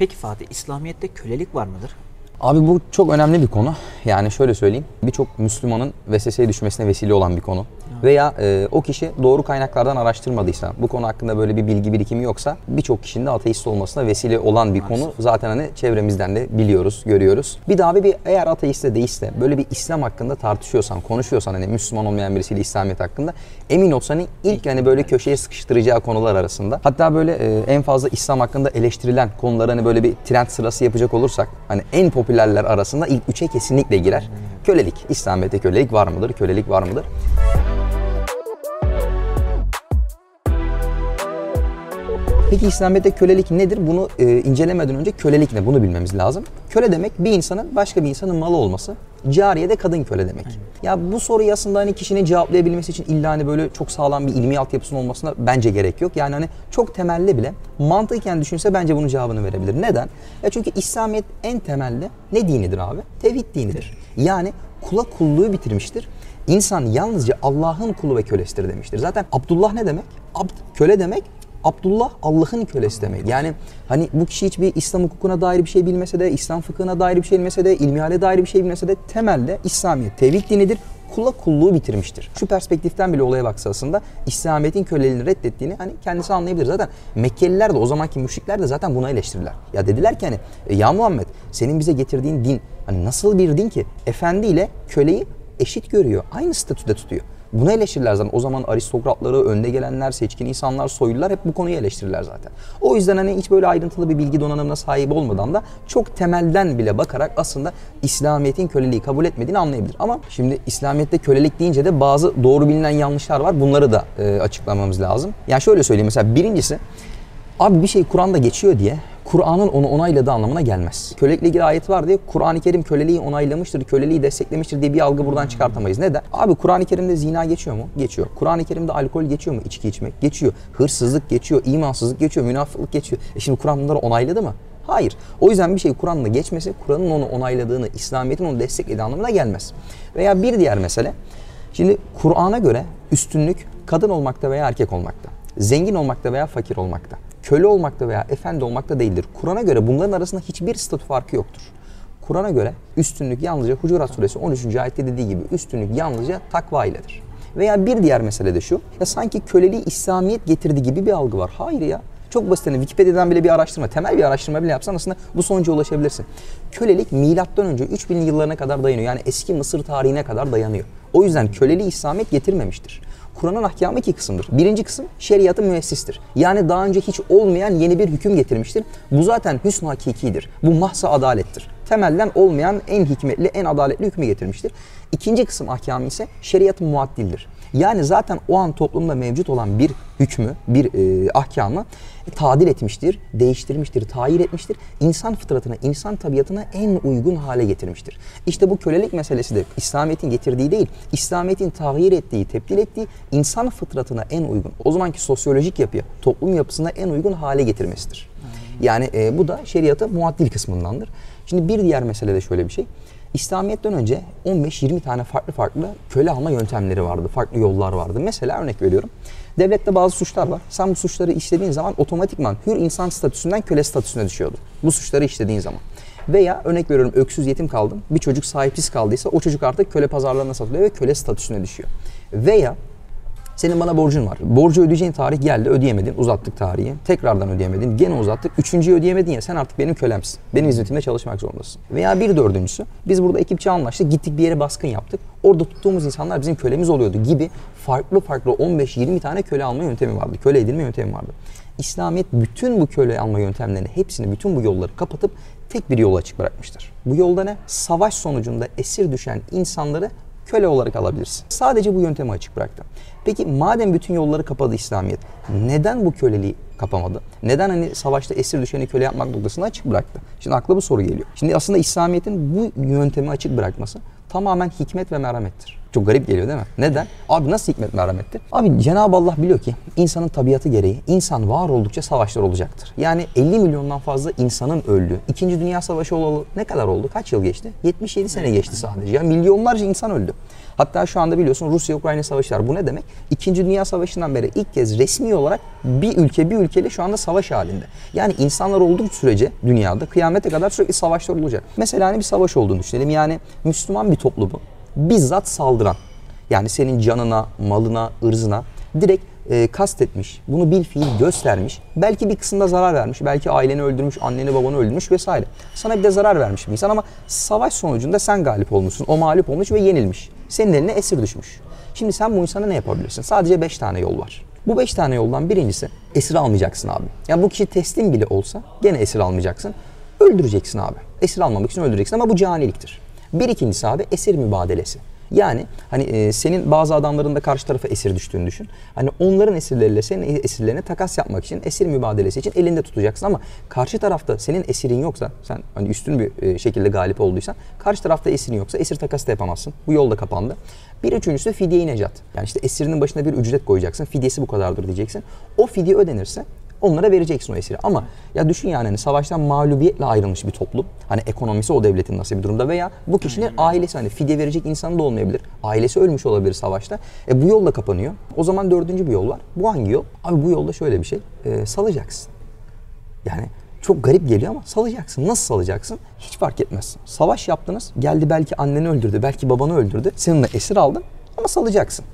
Peki Fatih, İslamiyet'te kölelik var mıdır? Abi bu çok önemli bir konu. Yani şöyle söyleyeyim. Birçok Müslümanın vesveseye düşmesine vesile olan bir konu. Veya e, o kişi doğru kaynaklardan araştırmadıysa, bu konu hakkında böyle bir bilgi birikimi yoksa birçok kişinin de ateist olmasına vesile olan bir konu. Zaten hani çevremizden de biliyoruz, görüyoruz. Bir daha bir eğer ateist değilse böyle bir İslam hakkında tartışıyorsan, konuşuyorsan hani Müslüman olmayan birisiyle İslamiyet hakkında emin ol hani ilk hani böyle köşeye sıkıştıracağı konular arasında. Hatta böyle e, en fazla İslam hakkında eleştirilen konuları hani böyle bir trend sırası yapacak olursak hani en popülerler arasında ilk üçe kesinlikle girer. Kölelik. İslamiyet'te kölelik var mıdır? Kölelik var mıdır? Peki İslamiyet'te kölelik nedir? Bunu e, incelemeden önce kölelik ne? Bunu bilmemiz lazım. Köle demek bir insanın başka bir insanın malı olması. Cariye de kadın köle demek. Ya bu soruyu aslında hani kişinin cevaplayabilmesi için illa hani böyle çok sağlam bir ilmi altyapısının olmasına bence gerek yok. Yani hani çok temelli bile mantıken düşünse bence bunun cevabını verebilir. Neden? Ya çünkü İslamiyet en temelde ne dinidir abi? Tevhid dinidir. Yani kula kulluğu bitirmiştir. İnsan yalnızca Allah'ın kulu ve kölesidir demiştir. Zaten Abdullah ne demek? Abd, köle demek Abdullah Allah'ın kölesi demek. Yani hani bu kişi hiçbir İslam hukukuna dair bir şey bilmese de, İslam fıkhına dair bir şey bilmese de, ilmihale dair bir şey bilmese de temelde İslamiyet tevhid dinidir. Kula kulluğu bitirmiştir. Şu perspektiften bile olaya baksa aslında İslamiyet'in köleliğini reddettiğini hani kendisi anlayabilir. Zaten Mekkeliler de o zamanki müşrikler de zaten buna eleştirirler. Ya dediler ki hani "E, ya Muhammed senin bize getirdiğin din hani nasıl bir din ki efendi ile köleyi eşit görüyor. Aynı statüde tutuyor. Bunu eleştirirler zaten. O zaman aristokratları, önde gelenler, seçkin insanlar, soylular hep bu konuyu eleştirirler zaten. O yüzden hani hiç böyle ayrıntılı bir bilgi donanımına sahip olmadan da çok temelden bile bakarak aslında İslamiyet'in köleliği kabul etmediğini anlayabilir. Ama şimdi İslamiyet'te kölelik deyince de bazı doğru bilinen yanlışlar var. Bunları da e, açıklamamız lazım. Yani şöyle söyleyeyim mesela birincisi Abi bir şey Kur'an'da geçiyor diye Kur'an'ın onu onayladığı anlamına gelmez. Kölelikle ilgili ayet var diye Kur'an-ı Kerim köleliği onaylamıştır, köleliği desteklemiştir diye bir algı buradan çıkartamayız. Neden? Abi Kur'an-ı Kerim'de zina geçiyor mu? Geçiyor. Kur'an-ı Kerim'de alkol geçiyor mu? İçki içmek. Geçiyor. Hırsızlık geçiyor, imansızlık geçiyor, münafıklık geçiyor. E şimdi Kur'an bunları onayladı mı? Hayır. O yüzden bir şey Kur'an'la geçmesi Kur'an'ın onu onayladığını, İslamiyet'in onu desteklediği anlamına gelmez. Veya bir diğer mesele, şimdi Kur'an'a göre üstünlük kadın olmakta veya erkek olmakta. Zengin olmakta veya fakir olmakta köle olmakta veya efendi olmakta değildir. Kur'an'a göre bunların arasında hiçbir statü farkı yoktur. Kur'an'a göre üstünlük yalnızca Hucurat Suresi 13. ayette dediği gibi üstünlük yalnızca takva iledir. Veya bir diğer mesele de şu, ya sanki köleliği İslamiyet getirdi gibi bir algı var. Hayır ya. Çok basit. hani Wikipedia'dan bile bir araştırma, temel bir araştırma bile yapsan aslında bu sonuca ulaşabilirsin. Kölelik milattan önce 3000 yıllarına kadar dayanıyor. Yani eski Mısır tarihine kadar dayanıyor. O yüzden köleliği İslamiyet getirmemiştir. Kur'an'ın ahkamı iki kısımdır. Birinci kısım şeriatın müessistir. Yani daha önce hiç olmayan yeni bir hüküm getirmiştir. Bu zaten hüsn hakikidir. Bu mahsa adalettir. Temelden olmayan en hikmetli, en adaletli hükmü getirmiştir. İkinci kısım ahkamı ise şeriat muaddildir. Yani zaten o an toplumda mevcut olan bir hükmü, bir e, ahkamı tadil etmiştir, değiştirmiştir, tayir etmiştir. İnsan fıtratına, insan tabiatına en uygun hale getirmiştir. İşte bu kölelik meselesi de İslamiyet'in getirdiği değil, İslamiyet'in tahir ettiği, tebdil ettiği insan fıtratına en uygun, o zamanki sosyolojik yapıya, toplum yapısına en uygun hale getirmesidir. Yani e, bu da şeriatı muaddil kısmındandır. Şimdi bir diğer mesele de şöyle bir şey. İslamiyet'ten önce 15-20 tane farklı farklı köle alma yöntemleri vardı. Farklı yollar vardı. Mesela örnek veriyorum. Devlette bazı suçlar var. Sen bu suçları işlediğin zaman otomatikman hür insan statüsünden köle statüsüne düşüyordu. Bu suçları işlediğin zaman. Veya örnek veriyorum öksüz yetim kaldın. Bir çocuk sahipsiz kaldıysa o çocuk artık köle pazarlarına satılıyor ve köle statüsüne düşüyor. Veya senin bana borcun var. Borcu ödeyeceğin tarih geldi ödeyemedin. Uzattık tarihi. Tekrardan ödeyemedin. Gene uzattık. Üçüncüyü ödeyemedin ya sen artık benim kölemsin. Benim hizmetimde çalışmak zorundasın. Veya bir dördüncüsü biz burada ekipçe anlaştık. Gittik bir yere baskın yaptık. Orada tuttuğumuz insanlar bizim kölemiz oluyordu gibi farklı farklı 15-20 tane köle alma yöntemi vardı. Köle edilme yöntemi vardı. İslamiyet bütün bu köle alma yöntemlerini hepsini bütün bu yolları kapatıp tek bir yol açık bırakmıştır. Bu yolda ne? Savaş sonucunda esir düşen insanları köle olarak alabilirsin. Sadece bu yöntemi açık bıraktı. Peki madem bütün yolları kapadı İslamiyet, neden bu köleliği kapamadı? Neden hani savaşta esir düşeni köle yapmak noktasını açık bıraktı? Şimdi akla bu soru geliyor. Şimdi aslında İslamiyet'in bu yöntemi açık bırakması tamamen hikmet ve merhamettir. Çok garip geliyor değil mi? Neden? Abi nasıl hikmet merhamettir? Abi Cenab-ı Allah biliyor ki insanın tabiatı gereği insan var oldukça savaşlar olacaktır. Yani 50 milyondan fazla insanın öldüğü. İkinci Dünya Savaşı olalı ne kadar oldu? Kaç yıl geçti? 77 sene geçti sadece. Yani milyonlarca insan öldü. Hatta şu anda biliyorsun Rusya-Ukrayna savaşı var. Bu ne demek? İkinci Dünya Savaşı'ndan beri ilk kez resmi olarak bir ülke bir ülkeyle şu anda savaş halinde. Yani insanlar olduğu sürece dünyada kıyamete kadar sürekli savaşlar olacak. Mesela hani bir savaş olduğunu düşünelim. Yani Müslüman bir toplumu bizzat saldıran yani senin canına, malına, ırzına direkt e, kastetmiş, bunu bil fiil göstermiş, belki bir kısımda zarar vermiş, belki aileni öldürmüş, anneni babanı öldürmüş vesaire. Sana bir de zarar vermiş bir insan ama savaş sonucunda sen galip olmuşsun, o mağlup olmuş ve yenilmiş. Senin eline esir düşmüş. Şimdi sen bu insana ne yapabilirsin? Sadece 5 tane yol var. Bu 5 tane yoldan birincisi esir almayacaksın abi. Ya bu kişi teslim bile olsa gene esir almayacaksın. Öldüreceksin abi. Esir almamak için öldüreceksin ama bu caniliktir. Bir ikincisi abi esir mübadelesi. Yani hani e, senin bazı adamların da karşı tarafa esir düştüğünü düşün. Hani onların esirleriyle senin esirlerine takas yapmak için esir mübadelesi için elinde tutacaksın ama karşı tarafta senin esirin yoksa sen hani üstün bir e, şekilde galip olduysan karşı tarafta esirin yoksa esir takası da yapamazsın. Bu yol da kapandı. Bir üçüncüsü fidye necat. Yani işte esirinin başına bir ücret koyacaksın. Fidyesi bu kadardır diyeceksin. O fidye ödenirse onlara vereceksin o esiri. Ama ya düşün yani hani savaştan mağlubiyetle ayrılmış bir toplum. Hani ekonomisi o devletin nasıl bir durumda veya bu kişinin ailesi hani fidye verecek insanı da olmayabilir. Ailesi ölmüş olabilir savaşta. E bu yol da kapanıyor. O zaman dördüncü bir yol var. Bu hangi yol? Abi bu yolda şöyle bir şey. E, salacaksın. Yani çok garip geliyor ama salacaksın. Nasıl salacaksın? Hiç fark etmez. Savaş yaptınız. Geldi belki anneni öldürdü, belki babanı öldürdü. Sen onu esir aldın ama salacaksın.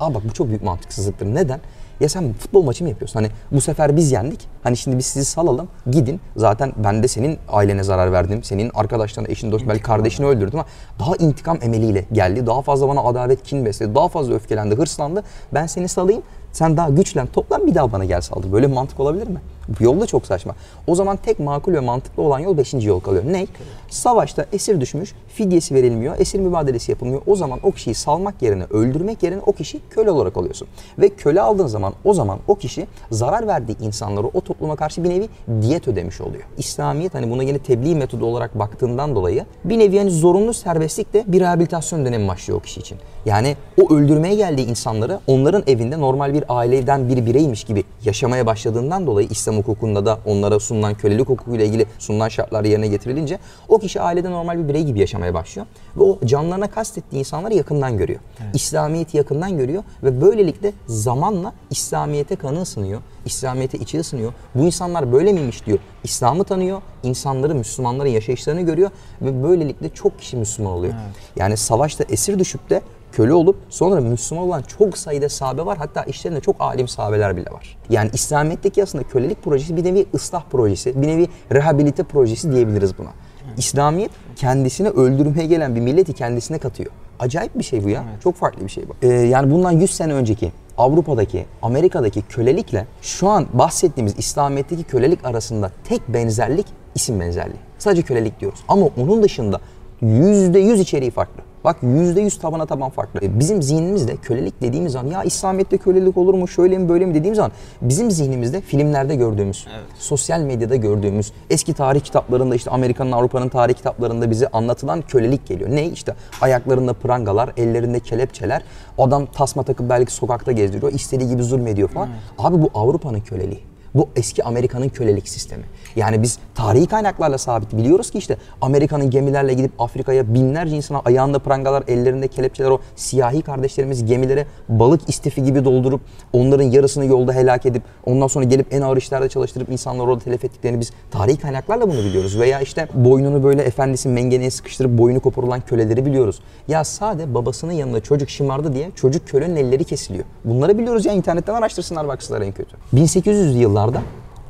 Aa bak bu çok büyük mantıksızlıktır. Neden? Ya sen futbol maçı mı yapıyorsun? Hani bu sefer biz yendik. Hani şimdi biz sizi salalım. Gidin. Zaten ben de senin ailene zarar verdim. Senin arkadaşlarına, eşin, dost, belki kardeşini öldürdüm ama daha intikam emeliyle geldi. Daha fazla bana adalet, kin besledi. Daha fazla öfkelendi, hırslandı. Ben seni salayım. Sen daha güçlen, toplan bir daha bana gel saldır. Böyle bir mantık olabilir mi? Yol da çok saçma. O zaman tek makul ve mantıklı olan yol 5. yol kalıyor. Ne? Savaşta esir düşmüş, fidyesi verilmiyor, esir mübadelesi yapılmıyor. O zaman o kişiyi salmak yerine, öldürmek yerine o kişi köle olarak alıyorsun. Ve köle aldığın zaman o zaman o kişi zarar verdiği insanları o topluma karşı bir nevi diyet ödemiş oluyor. İslamiyet hani buna yine tebliğ metodu olarak baktığından dolayı bir nevi yani zorunlu serbestlikle bir rehabilitasyon dönemi başlıyor o kişi için. Yani o öldürmeye geldiği insanları onların evinde normal bir aileden bir bireymiş gibi yaşamaya başladığından dolayı İslam hukukunda da onlara sunulan kölelik hukukuyla ilgili sunulan şartlar yerine getirilince o kişi ailede normal bir birey gibi yaşamaya başlıyor. Ve o canlarına kastettiği insanları yakından görüyor. İslamiyet'i yakından görüyor ve böylelikle zamanla İslamiyet'e kanı ısınıyor. İslamiyet'e içi ısınıyor. Bu insanlar böyle miymiş diyor. İslam'ı tanıyor, insanları, Müslümanların yaşayışlarını görüyor ve böylelikle çok kişi Müslüman oluyor. Yani savaşta esir düşüp de köle olup sonra Müslüman olan çok sayıda sahabe var. Hatta işlerinde çok alim sahabeler bile var. Yani İslamiyet'teki aslında kölelik projesi bir nevi ıslah projesi, bir nevi rehabilite projesi diyebiliriz buna. İslamiyet kendisine öldürmeye gelen bir milleti kendisine katıyor. Acayip bir şey bu ya. Çok farklı bir şey bu. Ee, yani bundan 100 sene önceki Avrupa'daki, Amerika'daki kölelikle şu an bahsettiğimiz İslamiyet'teki kölelik arasında tek benzerlik isim benzerliği. Sadece kölelik diyoruz. Ama onun dışında %100 içeriği farklı. Bak %100 tabana taban farklı. E, Bizim zihnimizde kölelik dediğimiz zaman ya İslamiyet'te kölelik olur mu şöyle mi böyle mi dediğimiz zaman bizim zihnimizde filmlerde gördüğümüz, sosyal medyada gördüğümüz, eski tarih kitaplarında işte Amerika'nın Avrupa'nın tarih kitaplarında bize anlatılan kölelik geliyor. Ne? İşte ayaklarında prangalar, ellerinde kelepçeler, adam tasma takıp belki sokakta gezdiriyor, istediği gibi zulmediyor falan. Abi bu Avrupa'nın köleliği. Bu eski Amerika'nın kölelik sistemi. Yani biz tarihi kaynaklarla sabit biliyoruz ki işte Amerika'nın gemilerle gidip Afrika'ya binlerce insana ayağında prangalar, ellerinde kelepçeler o siyahi kardeşlerimiz gemilere balık istifi gibi doldurup onların yarısını yolda helak edip ondan sonra gelip en ağır işlerde çalıştırıp insanları orada telef ettiklerini biz tarihi kaynaklarla bunu biliyoruz. Veya işte boynunu böyle efendisi mengeneye sıkıştırıp boynu koparulan köleleri biliyoruz. Ya sade babasının yanında çocuk şımardı diye çocuk kölenin elleri kesiliyor. Bunları biliyoruz ya internetten araştırsınlar baksınlar en kötü. 1800'lü yıllarda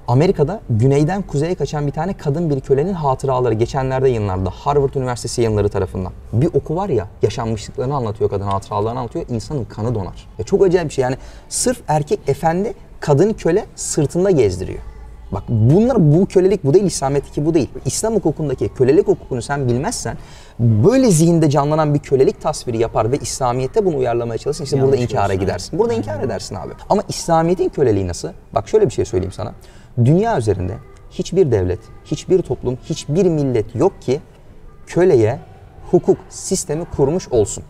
Amerika'da güneyden kuzeye kaçan bir tane kadın bir kölenin hatıraları geçenlerde yayınlandı. Harvard Üniversitesi yayınları tarafından. Bir oku var ya yaşanmışlıklarını anlatıyor kadın hatıralarını anlatıyor. insanın kanı donar. Ya çok acayip bir şey yani sırf erkek efendi kadın köle sırtında gezdiriyor. Bak bunlar bu kölelik bu değil İslamiyet'teki bu değil. İslam hukukundaki kölelik hukukunu sen bilmezsen böyle zihinde canlanan bir kölelik tasviri yapar ve İslamiyet'te bunu uyarlamaya çalışsın işte burada Yanlış inkara olsun, gidersin. Burada inkar edersin abi. Ama İslamiyet'in köleliği nasıl? Bak şöyle bir şey söyleyeyim sana. Dünya üzerinde hiçbir devlet, hiçbir toplum, hiçbir millet yok ki köleye hukuk sistemi kurmuş olsun.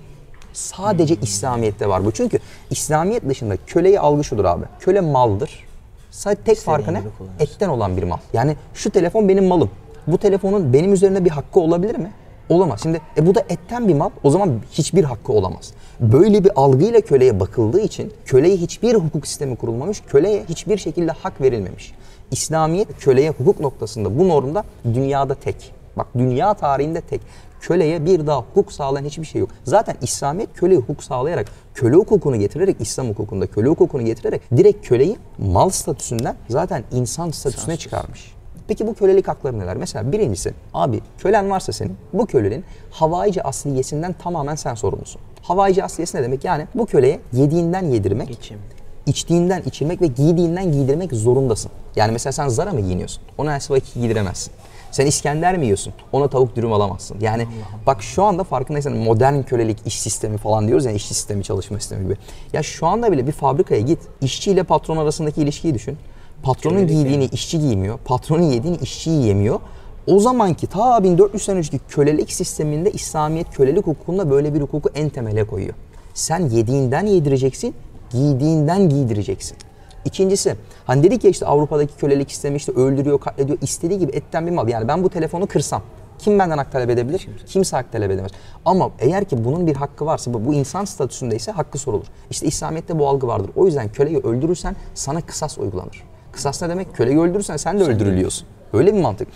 Sadece İslamiyet'te var bu. Çünkü İslamiyet dışında köleyi algı şudur abi. Köle maldır. Sadece tek İstediğin farkı ne? Etten olan bir mal. Yani şu telefon benim malım. Bu telefonun benim üzerinde bir hakkı olabilir mi? Olamaz. Şimdi e bu da etten bir mal. O zaman hiçbir hakkı olamaz. Böyle bir algıyla köleye bakıldığı için köleye hiçbir hukuk sistemi kurulmamış. Köleye hiçbir şekilde hak verilmemiş. İslamiyet köleye hukuk noktasında bu normda dünyada tek. Bak dünya tarihinde tek. Köleye bir daha hukuk sağlayan hiçbir şey yok. Zaten İslamiyet köleye hukuk sağlayarak, köle hukukunu getirerek, İslam hukukunda köle hukukunu getirerek direkt köleyi mal statüsünden zaten insan statüsüne çıkarmış. Peki bu kölelik hakları neler? Mesela birincisi, abi kölen varsa senin, bu kölenin havaici asliyesinden tamamen sen sorumlusun. Havaici asliyesi ne demek? Yani bu köleye yediğinden yedirmek, Geçim. içtiğinden içirmek ve giydiğinden giydirmek zorundasın. Yani mesela sen Zara mı giyiniyorsun? Ona Esva 2 giydiremezsin. Sen İskender mi yiyorsun? Ona tavuk dürüm alamazsın. Yani bak şu anda farkındaysan modern kölelik iş sistemi falan diyoruz ya iş sistemi çalışma sistemi gibi. Ya şu anda bile bir fabrikaya git. işçiyle patron arasındaki ilişkiyi düşün. Patronun Kölelik giydiğini işçi giymiyor. Patronun yediğini işçi yiyemiyor. O zamanki ta 1400 sene önceki kölelik sisteminde İslamiyet kölelik hukukunda böyle bir hukuku en temele koyuyor. Sen yediğinden yedireceksin, giydiğinden giydireceksin. İkincisi hani dedik ya işte Avrupa'daki kölelik sistemi işte öldürüyor, katlediyor, istediği gibi etten bir mal. Yani ben bu telefonu kırsam kim benden hak talep edebilir? Kimse hak talep edemez. Ama eğer ki bunun bir hakkı varsa, bu, bu insan statüsündeyse hakkı sorulur. İşte İslamiyet'te bu algı vardır. O yüzden köleyi öldürürsen sana kısas uygulanır. Kısas ne demek? Köleyi öldürürsen sen de öldürülüyorsun. Öyle bir mantık.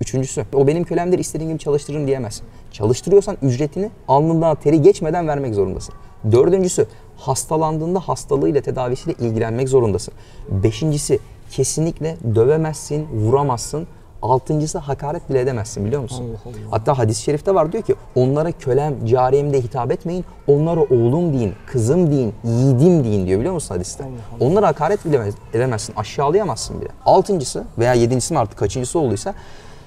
Üçüncüsü, o benim kölemdir istediğin gibi çalıştırırım diyemezsin. Çalıştırıyorsan ücretini alnından teri geçmeden vermek zorundasın. Dördüncüsü, hastalandığında hastalığıyla tedavisiyle ilgilenmek zorundasın. Beşincisi, kesinlikle dövemezsin, vuramazsın. Altıncısı hakaret bile edemezsin biliyor musun? Allah Allah. Hatta hadis-i şerifte var diyor ki onlara kölem, cariyem de hitap etmeyin. Onlara oğlum deyin, kızım deyin, yiğidim deyin diyor biliyor musun hadiste? Onlara hakaret bile edemezsin, aşağılayamazsın bile. Altıncısı veya yedincisi mi artık kaçıncısı olduysa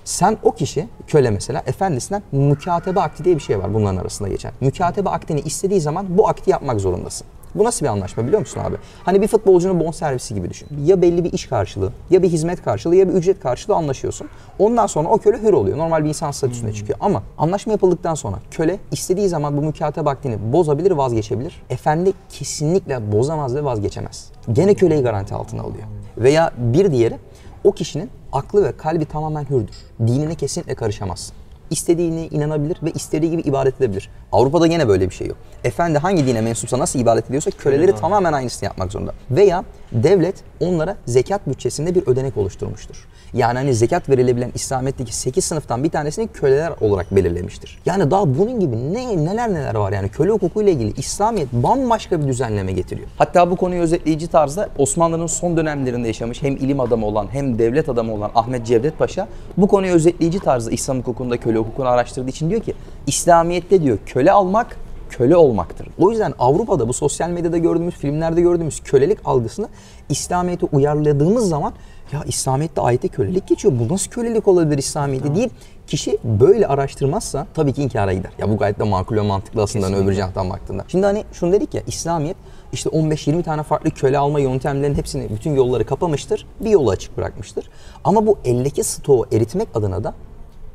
sen o kişi köle mesela efendisinden mükatebe akdi diye bir şey var bunların arasında geçen. Mükatebe akdini istediği zaman bu akdi yapmak zorundasın. Bu nasıl bir anlaşma biliyor musun abi? Hani bir futbolcunun bonservisi gibi düşün. Ya belli bir iş karşılığı, ya bir hizmet karşılığı, ya bir ücret karşılığı anlaşıyorsun. Ondan sonra o köle hür oluyor. Normal bir insan statüsüne çıkıyor. Ama anlaşma yapıldıktan sonra köle istediği zaman bu mükatebe akdini bozabilir, vazgeçebilir. Efendi kesinlikle bozamaz ve vazgeçemez. Gene köleyi garanti altına alıyor. Veya bir diğeri o kişinin aklı ve kalbi tamamen hürdür. Dinine kesinlikle karışamazsın. İstediğine inanabilir ve istediği gibi ibadet edebilir. Avrupa'da gene böyle bir şey yok. Efendi hangi dine mensupsa nasıl ibadet ediyorsa köleleri tamamen aynısını yapmak zorunda. Veya devlet onlara zekat bütçesinde bir ödenek oluşturmuştur. Yani hani zekat verilebilen İslamiyet'teki 8 sınıftan bir tanesini köleler olarak belirlemiştir. Yani daha bunun gibi ne neler neler var yani köle hukukuyla ilgili İslamiyet bambaşka bir düzenleme getiriyor. Hatta bu konuyu özetleyici tarzda Osmanlı'nın son dönemlerinde yaşamış hem ilim adamı olan hem devlet adamı olan Ahmet Cevdet Paşa bu konuyu özetleyici tarzda İslam hukukunda köle hukukunu araştırdığı için diyor ki İslamiyet'te diyor köle almak köle olmaktır. O yüzden Avrupa'da bu sosyal medyada gördüğümüz, filmlerde gördüğümüz kölelik algısını İslamiyet'e uyarladığımız zaman ya İslamiyet'te ayette kölelik geçiyor. Bu nasıl kölelik olabilir İslamiyet'te değil. Kişi böyle araştırmazsa tabii ki inkara gider. Ya bu gayet de makul ve mantıklı aslında hani öbür cihazdan baktığında. Şimdi hani şunu dedik ya İslamiyet işte 15-20 tane farklı köle alma yöntemlerinin hepsini bütün yolları kapamıştır. Bir yolu açık bırakmıştır. Ama bu eldeki stoğu eritmek adına da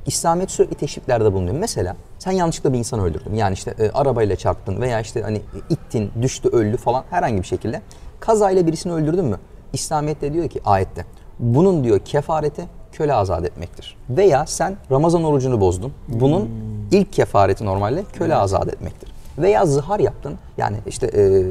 İslamiyet sürekli teşviklerde bulunuyor. Mesela sen yanlışlıkla bir insan öldürdün. Yani işte e, arabayla çarptın veya işte hani ittin, düştü, öldü falan herhangi bir şekilde. Kazayla birisini öldürdün mü? İslamiyet'te diyor ki ayette bunun diyor kefareti köle azat etmektir. Veya sen Ramazan orucunu bozdun. Bunun ilk kefareti normalde köle azat etmektir. Veya zihar yaptın. Yani işte e,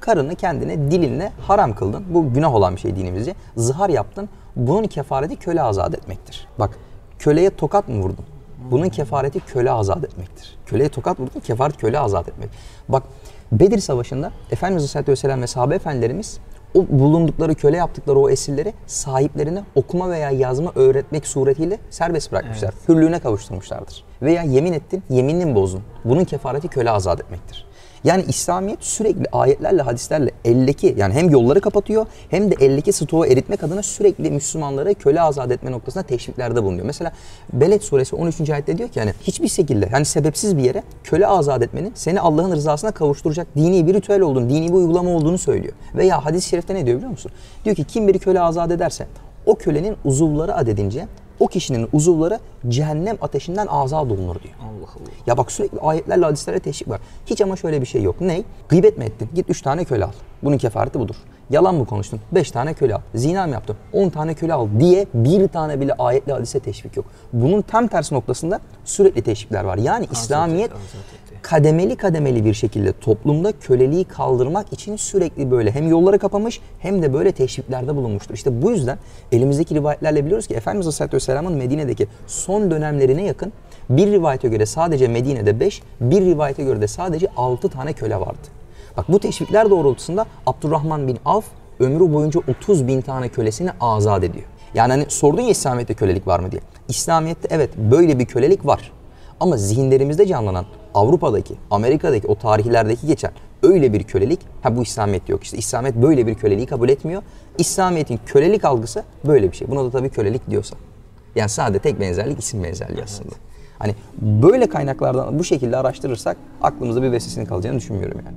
karını kendine dilinle haram kıldın. Bu günah olan bir şey dinimizce. Zihar yaptın. Bunun kefareti köle azat etmektir. Bak köleye tokat mı vurdun? Bunun kefareti köle azat etmektir. Köleye tokat vurdun, kefaret köle azat etmek. Bak Bedir Savaşı'nda Efendimiz Aleyhisselatü Vesselam ve sahabe efendilerimiz o bulundukları köle yaptıkları o esirleri sahiplerine okuma veya yazma öğretmek suretiyle serbest bırakmışlar. Hürlüğüne kavuşturmuşlardır. Veya yemin ettin, yeminini mi bozdun? Bunun kefareti köle azat etmektir. Yani İslamiyet sürekli ayetlerle, hadislerle eldeki yani hem yolları kapatıyor hem de eldeki stoğu eritmek adına sürekli Müslümanları köle azat etme noktasında teşviklerde bulunuyor. Mesela Beled suresi 13. ayette diyor ki yani hiçbir şekilde yani sebepsiz bir yere köle azat etmenin seni Allah'ın rızasına kavuşturacak dini bir ritüel olduğunu, dini bir uygulama olduğunu söylüyor. Veya hadis-i şerifte ne diyor biliyor musun? Diyor ki kim bir köle azat ederse o kölenin uzuvları adedince o kişinin uzuvları cehennem ateşinden azat olunur diyor. Allah Allah. Ya bak sürekli ayetlerle hadislere teşvik var. Hiç ama şöyle bir şey yok. Ne? Gıybet mi ettin? Git üç tane köle al. Bunun kefareti budur. Yalan mı konuştun? 5 tane köle al. Zina mı yaptın? 10 tane köle al diye bir tane bile ayetle hadise teşvik yok. Bunun tam tersi noktasında sürekli teşvikler var. Yani İslamiyet azat etti. Kademeli kademeli bir şekilde toplumda köleliği kaldırmak için sürekli böyle hem yolları kapamış hem de böyle teşviklerde bulunmuştur. İşte bu yüzden elimizdeki rivayetlerle biliyoruz ki Efendimiz Aleyhisselatü Vesselam'ın Medine'deki son dönemlerine yakın bir rivayete göre sadece Medine'de 5, bir rivayete göre de sadece 6 tane köle vardı. Bak bu teşvikler doğrultusunda Abdurrahman bin Avf ömrü boyunca 30 bin tane kölesini azat ediyor. Yani hani sordun ya İslamiyet'te kölelik var mı diye. İslamiyet'te evet böyle bir kölelik var. Ama zihinlerimizde canlanan Avrupa'daki, Amerika'daki o tarihlerdeki geçen öyle bir kölelik, ha bu İslamiyet yok işte. İslamiyet böyle bir köleliği kabul etmiyor. İslamiyet'in kölelik algısı böyle bir şey. Buna da tabii kölelik diyorsa. Yani sadece tek benzerlik isim benzerliği aslında. Hani böyle kaynaklardan bu şekilde araştırırsak aklımızda bir vesvesinin kalacağını düşünmüyorum yani.